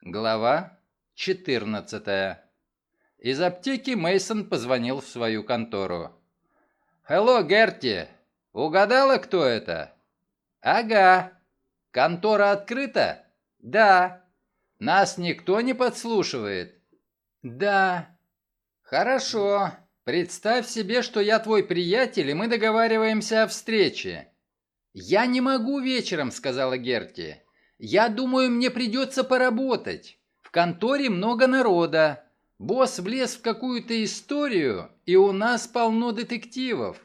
Глава 14. Из аптеки Мейсон позвонил в свою контору. «Hello, Герти! Угадала, кто это?» «Ага. Контора открыта?» «Да». «Нас никто не подслушивает?» «Да». «Хорошо. Представь себе, что я твой приятель, и мы договариваемся о встрече». «Я не могу вечером», — сказала Герти. «Я думаю, мне придется поработать. В конторе много народа. Босс влез в какую-то историю, и у нас полно детективов.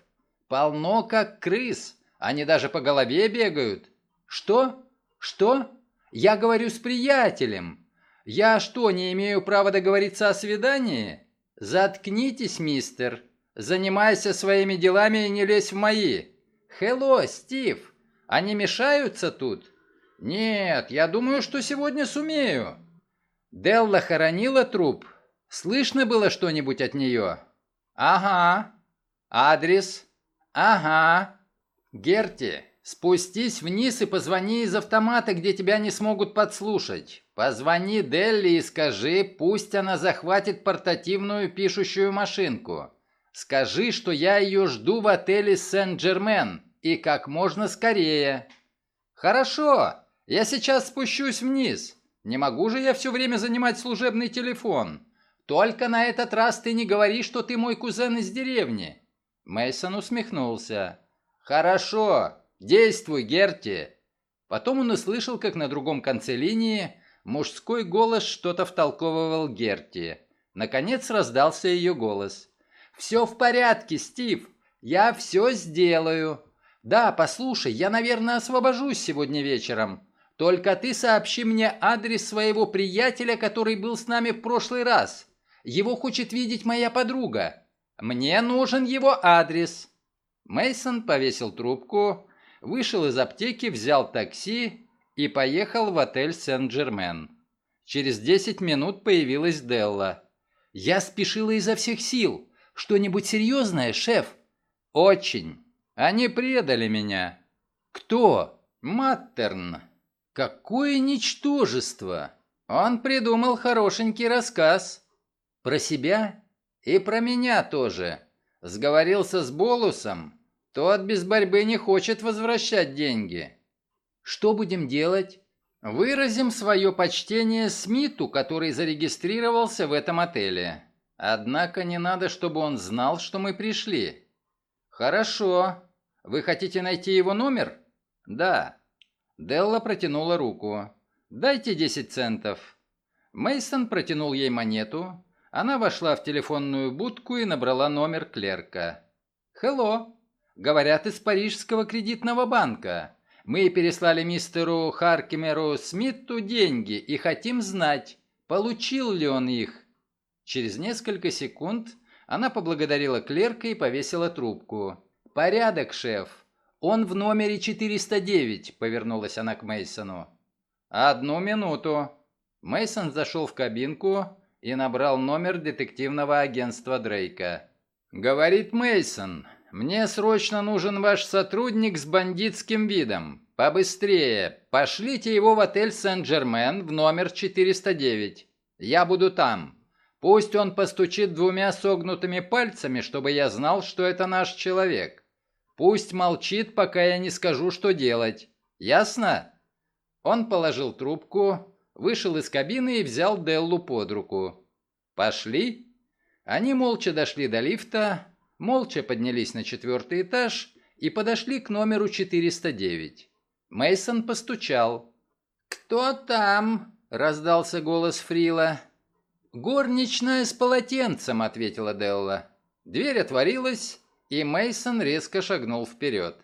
Полно как крыс. Они даже по голове бегают. Что? Что? Я говорю с приятелем. Я что, не имею права договориться о свидании? Заткнитесь, мистер. Занимайся своими делами и не лезь в мои. Хелло, Стив. Они мешаются тут? Нет, я думаю, что сегодня сумею. Делла хоронила труп. Слышно было что-нибудь от нее? Ага. Адрес? Ага. Герти, спустись вниз и позвони из автомата, где тебя не смогут подслушать. Позвони Делли и скажи, пусть она захватит портативную пишущую машинку. Скажи, что я ее жду в отеле Сен-Джермен и как можно скорее. Хорошо, я сейчас спущусь вниз. Не могу же я все время занимать служебный телефон. Только на этот раз ты не говори, что ты мой кузен из деревни. Мейсон усмехнулся. Хорошо, действуй, Герти. Потом он услышал, как на другом конце линии мужской голос что-то втолковывал Герти. Наконец раздался ее голос. «Все в порядке, Стив. Я все сделаю. Да, послушай, я, наверное, освобожусь сегодня вечером. Только ты сообщи мне адрес своего приятеля, который был с нами в прошлый раз. Его хочет видеть моя подруга. Мне нужен его адрес». Мейсон повесил трубку, вышел из аптеки, взял такси и поехал в отель Сен-Джермен. Через десять минут появилась Делла. «Я спешила изо всех сил. Что-нибудь серьезное, шеф?» «Очень. Они предали меня». «Кто?» «Маттерн». «Какое ничтожество!» Он придумал хорошенький рассказ. Про себя и про меня тоже. Сговорился с Болусом. Тот без борьбы не хочет возвращать деньги. Что будем делать? Выразим свое почтение Смиту, который зарегистрировался в этом отеле. Однако не надо, чтобы он знал, что мы пришли. Хорошо. Вы хотите найти его номер? Да. Делла протянула руку. Дайте 10 центов. Мейсон протянул ей монету, она вошла в телефонную будку и набрала номер клерка. «Хелло! Говорят, из Парижского кредитного банка. Мы переслали мистеру Харкимеру Смиту деньги и хотим знать, получил ли он их». Через несколько секунд она поблагодарила клерка и повесила трубку. «Порядок, шеф. Он в номере 409», — повернулась она к Мейсону. «Одну минуту». Мейсон зашел в кабинку, и набрал номер детективного агентства Дрейка. «Говорит Мейсон, мне срочно нужен ваш сотрудник с бандитским видом. Побыстрее, пошлите его в отель Сен-Джермен в номер 409. Я буду там. Пусть он постучит двумя согнутыми пальцами, чтобы я знал, что это наш человек. Пусть молчит, пока я не скажу, что делать. Ясно?» Он положил трубку, вышел из кабины и взял Деллу под руку. «Пошли?» Они молча дошли до лифта, молча поднялись на четвертый этаж и подошли к номеру 409. Мейсон постучал. «Кто там?» – раздался голос Фрила. «Горничная с полотенцем», – ответила Делла. Дверь отворилась, и Мейсон резко шагнул вперед.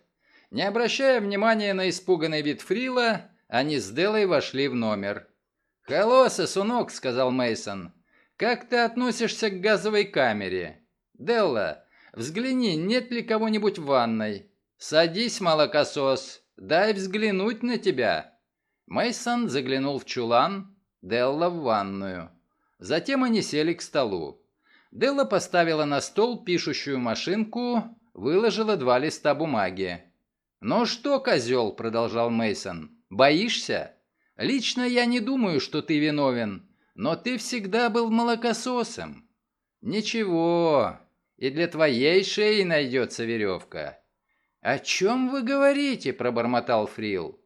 Не обращая внимания на испуганный вид Фрила, они с Деллой вошли в номер. «Hello, сосунок», — сказал Мейсон. «Как ты относишься к газовой камере?» «Делла, взгляни, нет ли кого-нибудь в ванной?» «Садись, молокосос, дай взглянуть на тебя». Мейсон заглянул в чулан, Делла в ванную. Затем они сели к столу. Делла поставила на стол пишущую машинку, выложила два листа бумаги. «Ну что, козел?» – продолжал Мейсон. «Боишься?» Лично я не думаю, что ты виновен, но ты всегда был молокососом. Ничего, и для твоей шеи найдется веревка. О чем вы говорите? пробормотал Фрил.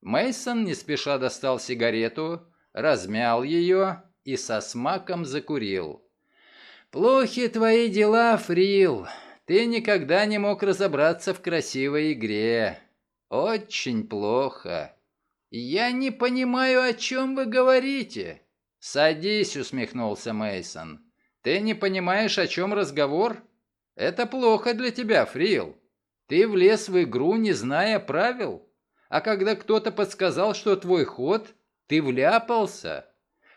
Мейсон не спеша достал сигарету, размял ее и со смаком закурил. «Плохи твои дела, Фрил. Ты никогда не мог разобраться в красивой игре. Очень плохо. Я не понимаю, о чем вы говорите». «Садись», — усмехнулся Мейсон. «Ты не понимаешь, о чем разговор? Это плохо для тебя, Фрил. Ты влез в игру, не зная правил. А когда кто-то подсказал, что твой ход, ты вляпался.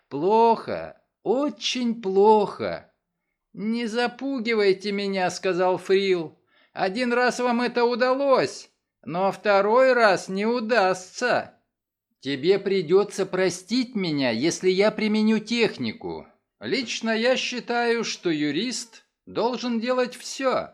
Плохо, очень плохо. «Не запугивайте меня», — сказал Фрил. «Один раз вам это удалось, но второй раз не удастся. Тебе придется простить меня, если я применю технику. Лично я считаю, что юрист должен делать все».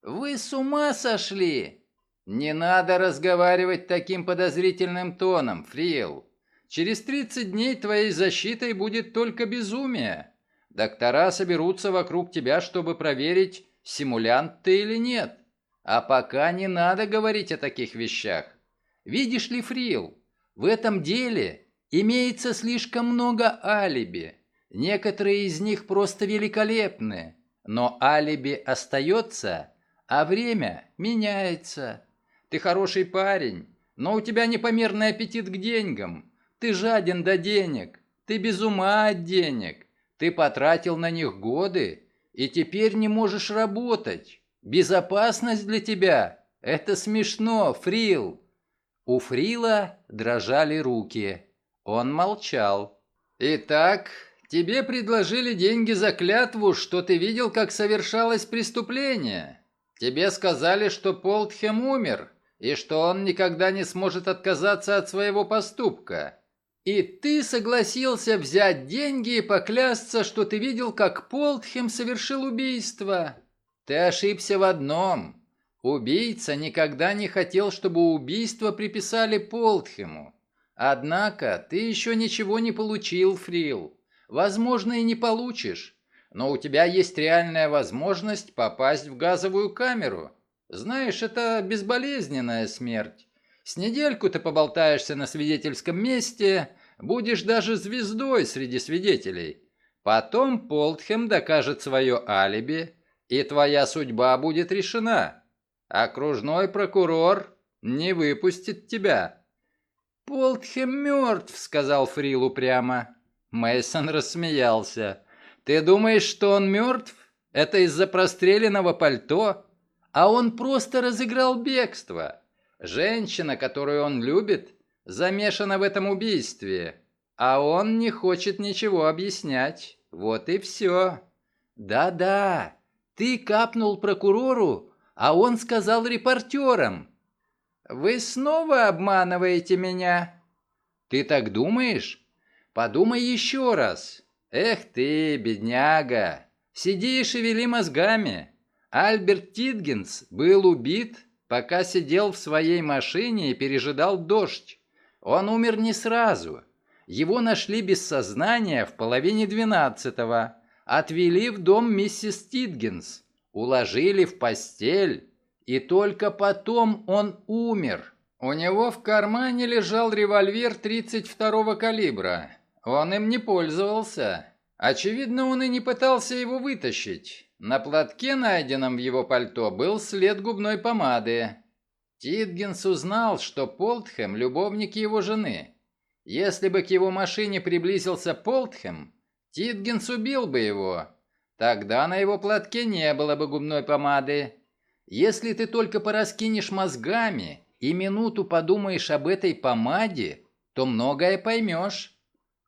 «Вы с ума сошли?» «Не надо разговаривать таким подозрительным тоном, Фрил. Через 30 дней твоей защитой будет только безумие». Доктора соберутся вокруг тебя, чтобы проверить, симулянт ты или нет. А пока не надо говорить о таких вещах. Видишь ли, Фрил, в этом деле имеется слишком много алиби. Некоторые из них просто великолепны, но алиби остается, а время меняется. Ты хороший парень, но у тебя непомерный аппетит к деньгам. Ты жаден до денег, ты без ума от денег. Ты потратил на них годы и теперь не можешь работать. Безопасность для тебя – это смешно, Фрил. У Фрила дрожали руки. Он молчал. Итак, тебе предложили деньги за клятву, что ты видел, как совершалось преступление. Тебе сказали, что Полтхем умер и что он никогда не сможет отказаться от своего поступка. И ты согласился взять деньги и поклясться, что ты видел, как Полтхем совершил убийство. Ты ошибся в одном. Убийца никогда не хотел, чтобы убийство приписали Полтхему. Однако ты еще ничего не получил, Фрил. Возможно, и не получишь. Но у тебя есть реальная возможность попасть в газовую камеру. Знаешь, это безболезненная смерть. С недельку ты поболтаешься на свидетельском месте, будешь даже звездой среди свидетелей. Потом Полтхем докажет свое алиби, и твоя судьба будет решена. Окружной прокурор не выпустит тебя». «Полтхем мертв», — сказал Фрил упрямо. Мейсон рассмеялся. «Ты думаешь, что он мертв? Это из-за простреленного пальто? А он просто разыграл бегство. Женщина, которую он любит, замешана в этом убийстве, а он не хочет ничего объяснять. Вот и все. Да-да, ты капнул прокурору, а он сказал репортерам. Вы снова обманываете меня. Ты так думаешь? Подумай еще раз. Эх ты, бедняга, сиди и шевели мозгами. Альберт Титгенс был убит пока сидел в своей машине и пережидал дождь. Он умер не сразу. Его нашли без сознания в половине двенадцатого. Отвели в дом миссис Титгенс. Уложили в постель. И только потом он умер. У него в кармане лежал револьвер 32-го калибра. Он им не пользовался. Очевидно, он и не пытался его вытащить. На платке, найденном в его пальто, был след губной помады. Титгенс узнал, что Полтхэм – любовник его жены. Если бы к его машине приблизился Полтхэм, Титгенс убил бы его. Тогда на его платке не было бы губной помады. Если ты только пораскинешь мозгами и минуту подумаешь об этой помаде, то многое поймешь.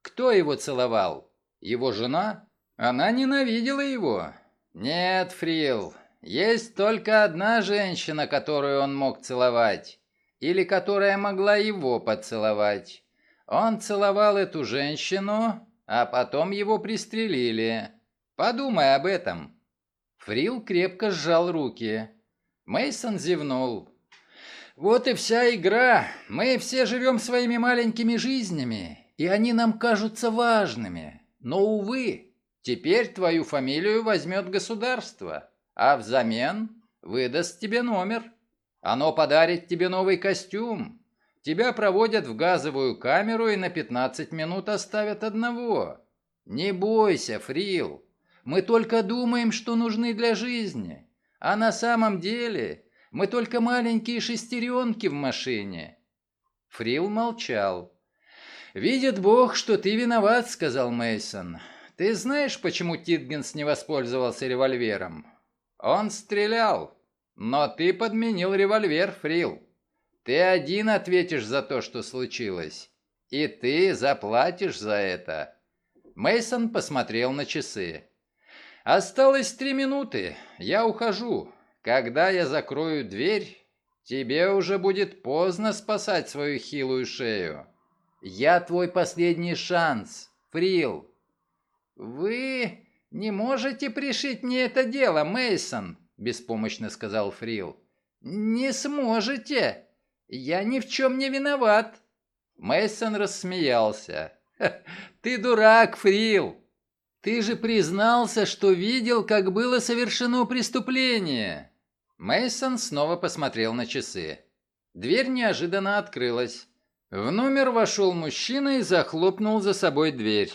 Кто его целовал? Его жена? Она ненавидела его. «Нет, Фрил, есть только одна женщина, которую он мог целовать, или которая могла его поцеловать. Он целовал эту женщину, а потом его пристрелили. Подумай об этом». Фрил крепко сжал руки. Мейсон зевнул. Вот и вся игра. Мы все живем своими маленькими жизнями, и они нам кажутся важными. Но, увы, теперь твою фамилию возьмет государство, а взамен выдаст тебе номер. Оно подарит тебе новый костюм. Тебя проводят в газовую камеру и на 15 минут оставят одного. Не бойся, Фрил. Мы только думаем, что нужны для жизни. А на самом деле мы только маленькие шестеренки в машине». Фрил молчал. «Видит Бог, что ты виноват», — сказал Мейсон. «Ты знаешь, почему Титгенс не воспользовался револьвером? Он стрелял, но ты подменил револьвер, Фрил. Ты один ответишь за то, что случилось, и ты заплатишь за это». Мейсон посмотрел на часы. «Осталось три минуты. Я ухожу. Когда я закрою дверь, тебе уже будет поздно спасать свою хилую шею. Я твой последний шанс, Фрил. Вы не можете пришить мне это дело, Мейсон, беспомощно сказал Фрил. Не сможете. Я ни в чем не виноват. Мейсон рассмеялся. Ты дурак, Фрил. Ты же признался, что видел, как было совершено преступление. Мейсон снова посмотрел на часы. Дверь неожиданно открылась. В номер вошел мужчина и захлопнул за собой дверь.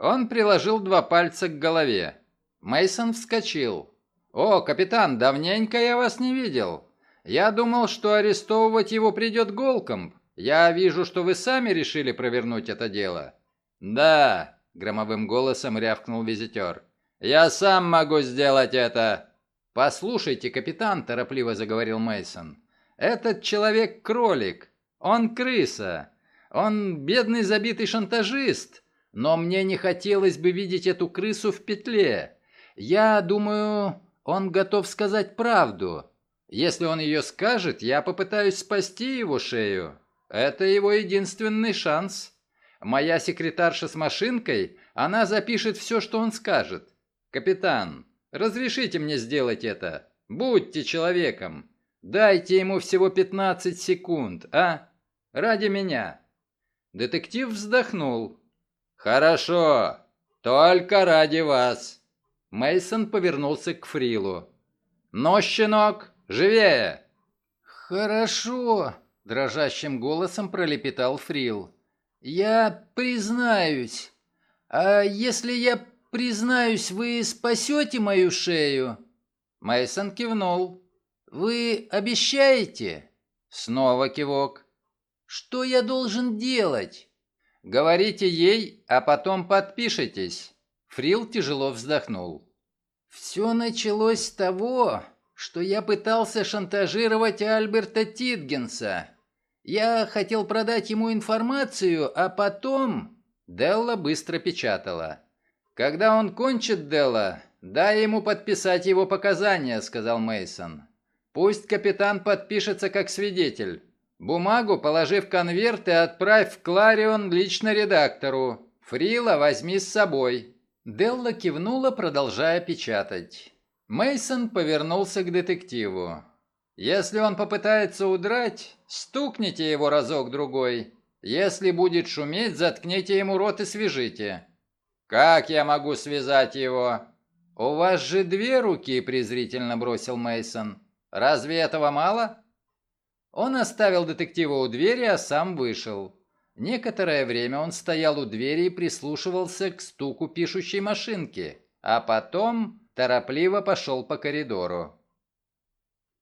Он приложил два пальца к голове. Мейсон вскочил. «О, капитан, давненько я вас не видел. Я думал, что арестовывать его придет Голкомб. Я вижу, что вы сами решили провернуть это дело». «Да», — громовым голосом рявкнул визитер. «Я сам могу сделать это». «Послушайте, капитан», — торопливо заговорил Мейсон. «Этот человек кролик. Он крыса. Он бедный забитый шантажист. Но мне не хотелось бы видеть эту крысу в петле. Я думаю, он готов сказать правду. Если он ее скажет, я попытаюсь спасти его шею. Это его единственный шанс. Моя секретарша с машинкой, она запишет все, что он скажет. Капитан, Разрешите мне сделать это. Будьте человеком. Дайте ему всего 15 секунд, а? Ради меня. Детектив вздохнул. Хорошо. Только ради вас. Мейсон повернулся к Фрилу. Но, щенок, живее. Хорошо, дрожащим голосом пролепетал Фрил. Я признаюсь. А если я Признаюсь, вы спасете мою шею?» Мейсон кивнул. «Вы обещаете?» Снова кивок. «Что я должен делать?» «Говорите ей, а потом подпишитесь». Фрил тяжело вздохнул. «Все началось с того, что я пытался шантажировать Альберта Титгенса. Я хотел продать ему информацию, а потом...» Делла быстро печатала. Когда он кончит дело, дай ему подписать его показания, сказал Мейсон. Пусть капитан подпишется как свидетель. Бумагу положи в конверт и отправь в Кларион лично редактору. Фрила возьми с собой. Делла кивнула, продолжая печатать. Мейсон повернулся к детективу. Если он попытается удрать, стукните его разок другой. Если будет шуметь, заткните ему рот и свяжите. Как я могу связать его? У вас же две руки, презрительно бросил Мейсон. Разве этого мало? Он оставил детектива у двери, а сам вышел. Некоторое время он стоял у двери и прислушивался к стуку пишущей машинки, а потом торопливо пошел по коридору.